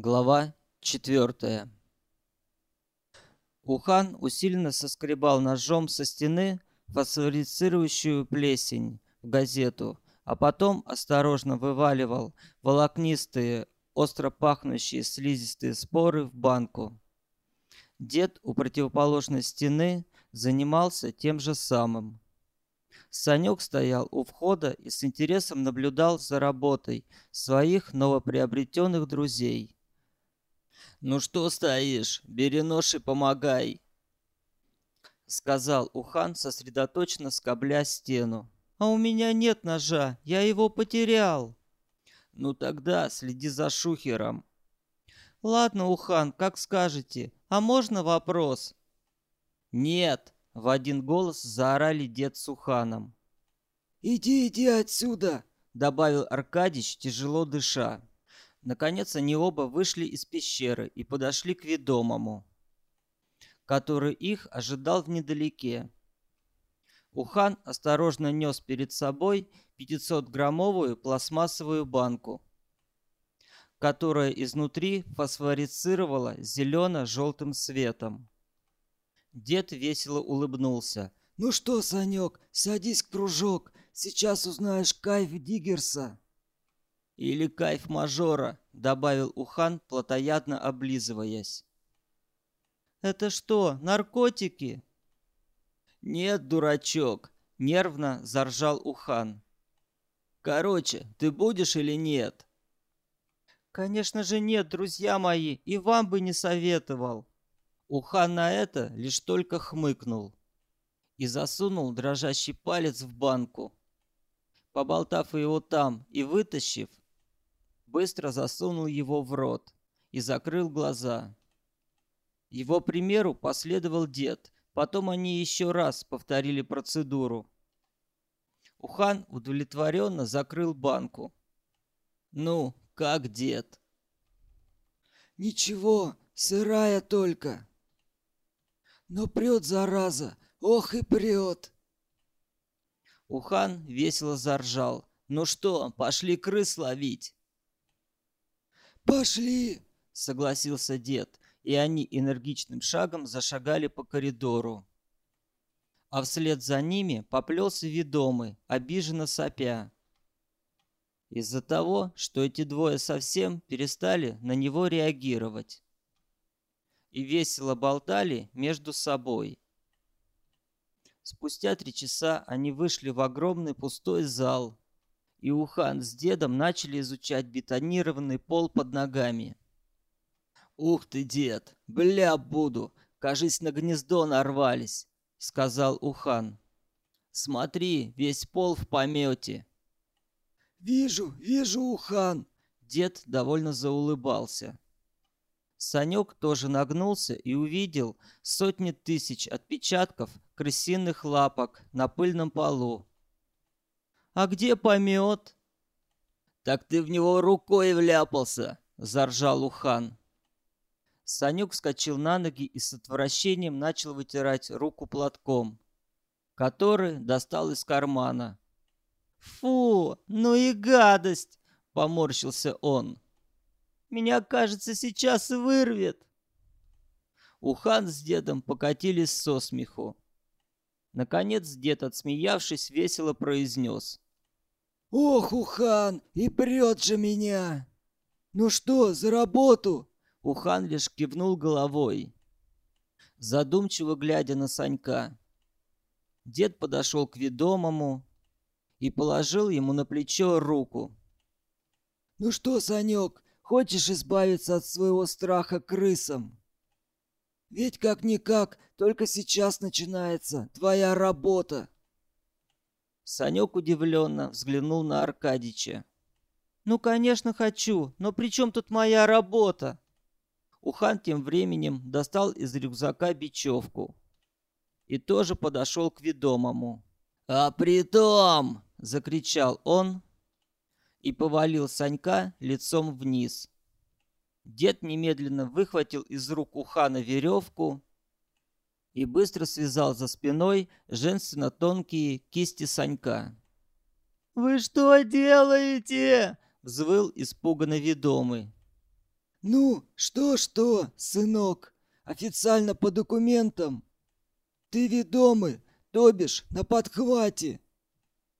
Глава 4 Ухан усиленно соскребал ножом со стены фосфорицирующую плесень в газету, а потом осторожно вываливал волокнистые, остро пахнущие слизистые споры в банку. Дед у противоположной стены занимался тем же самым. Санек стоял у входа и с интересом наблюдал за работой своих новоприобретенных друзей. «Ну что стоишь? Бери нож и помогай!» Сказал Ухан, сосредоточенно скобля стену. «А у меня нет ножа, я его потерял!» «Ну тогда следи за шухером!» «Ладно, Ухан, как скажете. А можно вопрос?» «Нет!» — в один голос заорали дед с Уханом. «Иди, иди отсюда!» — добавил Аркадич, тяжело дыша. Наконец они оба вышли из пещеры и подошли к ведомому, который их ожидал вдалеке. Ухан осторожно нес перед собой 500-граммовую пластмассовую банку, которая изнутри фосфорицировала зелено-желтым светом. Дед весело улыбнулся. «Ну что, Санек, садись в кружок, сейчас узнаешь кайф Диггерса». «Или кайф мажора», — добавил Ухан, плотоядно облизываясь. «Это что, наркотики?» «Нет, дурачок», — нервно заржал Ухан. «Короче, ты будешь или нет?» «Конечно же нет, друзья мои, и вам бы не советовал». Ухан на это лишь только хмыкнул и засунул дрожащий палец в банку. Поболтав его там и вытащив, быстро засунул его в рот и закрыл глаза. Его примеру последовал дед. Потом они еще раз повторили процедуру. Ухан удовлетворенно закрыл банку. «Ну, как дед?» «Ничего, сырая только. Но прет, зараза, ох и прет!» Ухан весело заржал. «Ну что, пошли крыс ловить?» «Пошли!» — согласился дед, и они энергичным шагом зашагали по коридору. А вслед за ними поплелся ведомый, обиженно сопя. Из-за того, что эти двое совсем перестали на него реагировать. И весело болтали между собой. Спустя три часа они вышли в огромный пустой зал, и Ухан с дедом начали изучать бетонированный пол под ногами. «Ух ты, дед! Бля буду! Кажись, на гнездо нарвались!» — сказал Ухан. «Смотри, весь пол в помете!» «Вижу, вижу, Ухан!» Дед довольно заулыбался. Санек тоже нагнулся и увидел сотни тысяч отпечатков крысиных лапок на пыльном полу. «А где помет?» «Так ты в него рукой вляпался!» — заржал Ухан. Санюк вскочил на ноги и с отвращением начал вытирать руку платком, который достал из кармана. «Фу, ну и гадость!» — поморщился он. «Меня, кажется, сейчас вырвет!» Ухан с дедом покатились со смеху. Наконец дед, отсмеявшись, весело произнес. «Ох, Ухан, и прет же меня! Ну что, за работу?» Ухан лишь кивнул головой, задумчиво глядя на Санька. Дед подошел к ведомому и положил ему на плечо руку. «Ну что, Санек, хочешь избавиться от своего страха крысам? Ведь как-никак только сейчас начинается твоя работа!» Санек удивленно взглянул на Аркадича. «Ну, конечно, хочу, но при чем тут моя работа?» Ухан тем временем достал из рюкзака бечевку и тоже подошел к ведомому. «А притом!» — закричал он и повалил Санька лицом вниз. Дед немедленно выхватил из рук Ухана веревку и быстро связал за спиной женственно-тонкие кисти Санька. «Вы что делаете?» — взвыл испуганно ведомый. Ну, что-что, сынок, официально по документам. Ты ведомый, то бишь на подхвате.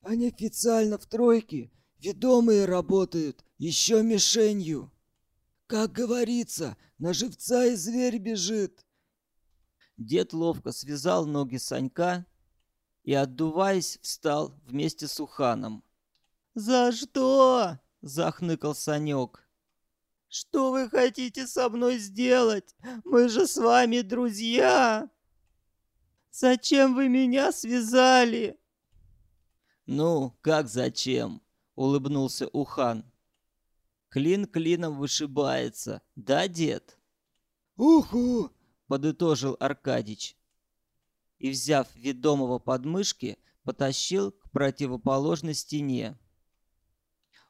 А неофициально в тройке ведомые работают еще мишенью. Как говорится, на живца и зверь бежит. Дед ловко связал ноги Санька и, отдуваясь, встал вместе с Уханом. «За что?» — захныкал Санек. «Что вы хотите со мной сделать? Мы же с вами друзья!» «Зачем вы меня связали?» «Ну, как зачем?» — улыбнулся Ухан. «Клин клином вышибается, да, дед?» «Уху!» — подытожил Аркадич. И, взяв ведомого подмышки, потащил к противоположной стене.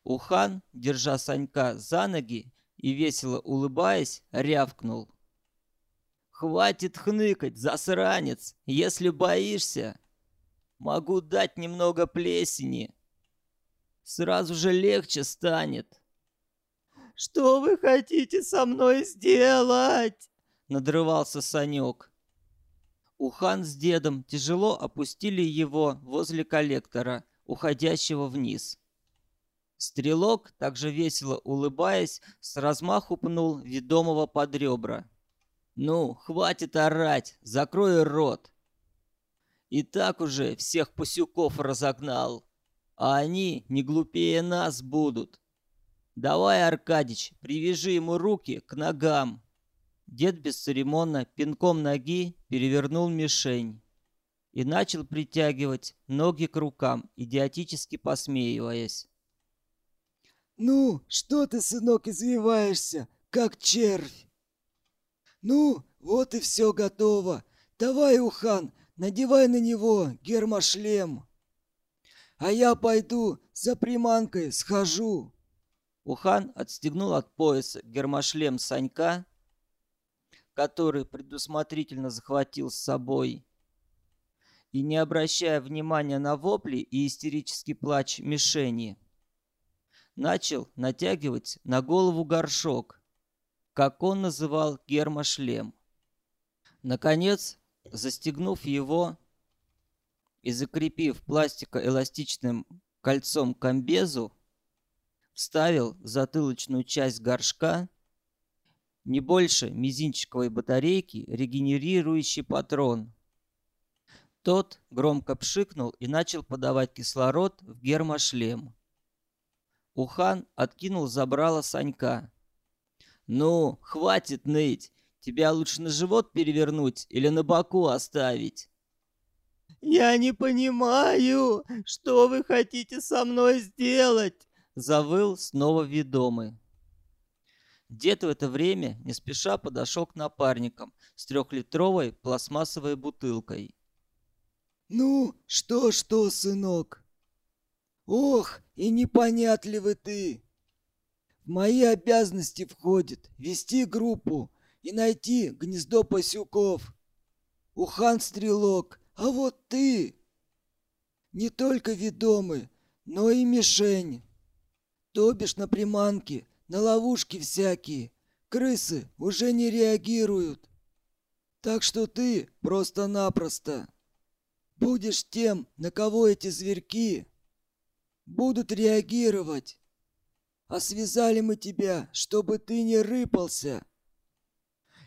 Ухан, держа Санька за ноги и весело улыбаясь, рявкнул. «Хватит хныкать, засранец, если боишься!» Могу дать немного плесени. Сразу же легче станет. Что вы хотите со мной сделать? Надрывался Санек. Ухан с дедом тяжело опустили его возле коллектора, уходящего вниз. Стрелок, также весело улыбаясь, с размаху пнул ведомого под ребра. «Ну, хватит орать, закрой рот!» И так уже всех пасюков разогнал. А они не глупее нас будут. Давай, Аркадич, привяжи ему руки к ногам. Дед бесцеремонно пинком ноги перевернул мишень и начал притягивать ноги к рукам, идиотически посмеиваясь. «Ну, что ты, сынок, извиваешься, как червь?» «Ну, вот и все готово. Давай, Ухан, Надевай на него гермошлем. А я пойду за приманкой схожу. Ухан отстегнул от пояса гермошлем Санька, который предусмотрительно захватил с собой, и, не обращая внимания на вопли и истерический плач мишени, начал натягивать на голову горшок, как он называл гермошлем. Наконец, Застегнув его и закрепив пластико-эластичным кольцом к комбезу, вставил затылочную часть горшка не больше мизинчиковой батарейки регенерирующий патрон. Тот громко пшикнул и начал подавать кислород в гермошлем. Ухан откинул забрало Санька. «Ну, хватит ныть! Тебя лучше на живот перевернуть или на боку оставить?» «Я не понимаю, что вы хотите со мной сделать?» Завыл снова ведомый. Дед в это время не спеша подошел к напарникам с трехлитровой пластмассовой бутылкой. «Ну, что-что, сынок? Ох, и непонятливый ты! В мои обязанности входит вести группу и найти гнездо пасюков. Ухан стрелок, а вот ты не только ведомый, но и мишень. То бишь на приманки, на ловушки всякие. Крысы уже не реагируют. Так что ты просто-напросто будешь тем, на кого эти зверьки будут реагировать. А связали мы тебя, чтобы ты не рыпался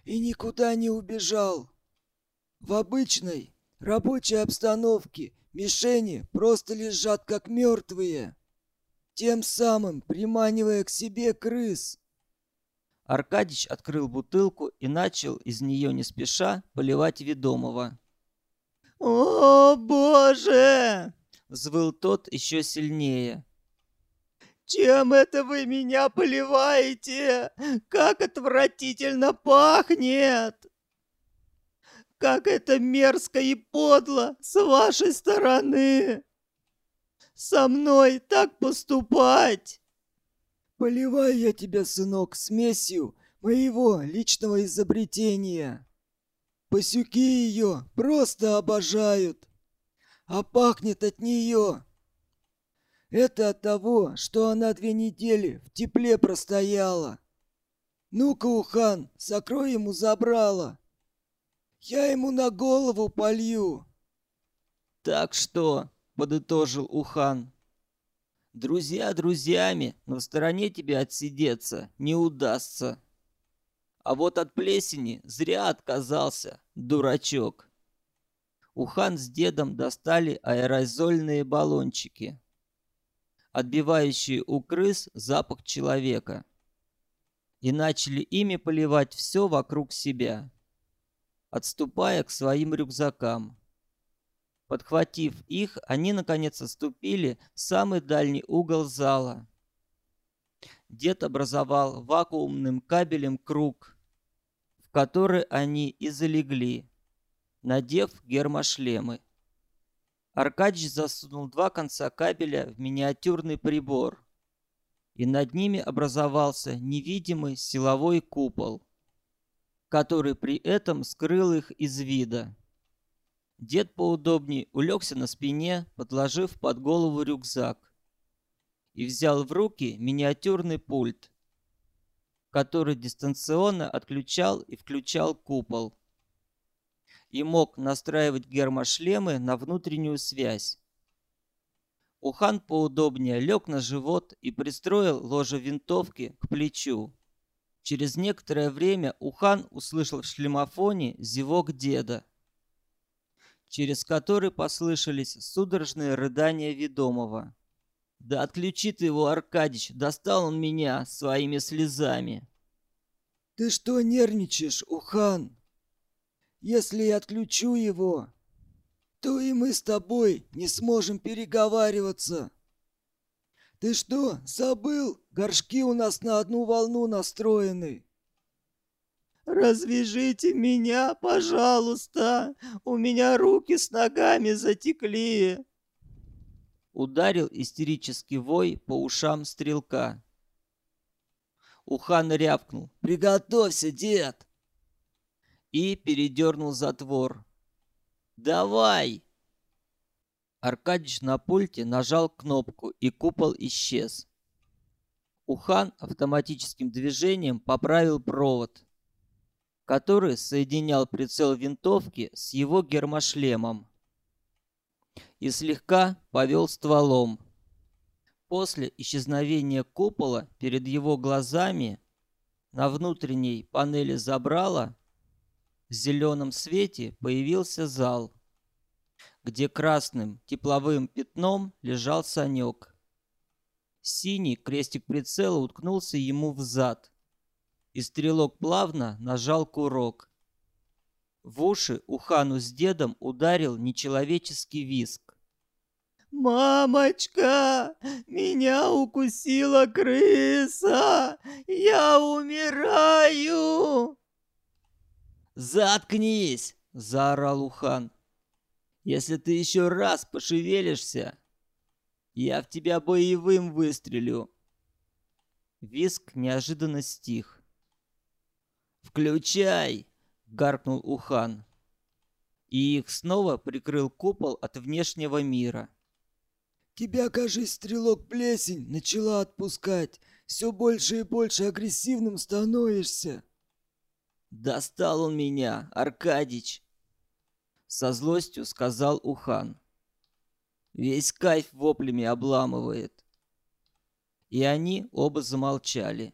и никуда не убежал. В обычной рабочей обстановке мишени просто лежат как мертвые, тем самым приманивая к себе крыс. Аркадич открыл бутылку и начал из нее не спеша поливать ведомого. «О, Боже!» — взвыл тот еще сильнее. Чем это вы меня поливаете? Как отвратительно пахнет! Как это мерзко и подло с вашей стороны! Со мной так поступать!» «Поливай я тебя, сынок, смесью моего личного изобретения. Пасюки ее просто обожают, а пахнет от нее это от того, что она две недели в тепле простояла. Ну-ка, Ухан, сокрой ему забрало. Я ему на голову полью. Так что, подытожил Ухан, друзья друзьями, но в стороне тебе отсидеться не удастся. А вот от плесени зря отказался, дурачок. Ухан с дедом достали аэрозольные баллончики, отбивающие у крыс запах человека, и начали ими поливать все вокруг себя, отступая к своим рюкзакам. Подхватив их, они наконец отступили в самый дальний угол зала. Дед образовал вакуумным кабелем круг, в который они и залегли надев гермошлемы. Аркадьич засунул два конца кабеля в миниатюрный прибор, и над ними образовался невидимый силовой купол, который при этом скрыл их из вида. Дед поудобнее улегся на спине, подложив под голову рюкзак, и взял в руки миниатюрный пульт, который дистанционно отключал и включал купол и мог настраивать гермошлемы на внутреннюю связь. Ухан поудобнее лег на живот и пристроил ложе винтовки к плечу. Через некоторое время Ухан услышал в шлемофоне зевок деда, через который послышались судорожные рыдания ведомого. «Да отключи ты его, Аркадич! Достал он меня своими слезами!» «Ты что нервничаешь, Ухан?» Если я отключу его, то и мы с тобой не сможем переговариваться. Ты что, забыл? Горшки у нас на одну волну настроены. Развяжите меня, пожалуйста. У меня руки с ногами затекли. Ударил истерический вой по ушам стрелка. Ухан рявкнул. «Приготовься, дед!» и передернул затвор. «Давай!» Аркадьич на пульте нажал кнопку, и купол исчез. Ухан автоматическим движением поправил провод, который соединял прицел винтовки с его гермошлемом, и слегка повел стволом. После исчезновения купола перед его глазами на внутренней панели забрала в зеленом свете появился зал, где красным тепловым пятном лежал Санек. Синий крестик прицела уткнулся ему в зад, и стрелок плавно нажал курок. В уши Ухану с дедом ударил нечеловеческий виск. «Мамочка, меня укусила крыса! Я умираю!» «Заткнись!» — заорал Ухан. «Если ты еще раз пошевелишься, я в тебя боевым выстрелю!» Виск неожиданно стих. «Включай!» — гаркнул Ухан. И их снова прикрыл купол от внешнего мира. «Тебя, кажись, стрелок плесень начала отпускать. Все больше и больше агрессивным становишься!» «Достал он меня, Аркадич!» Со злостью сказал Ухан. Весь кайф воплями обламывает. И они оба замолчали.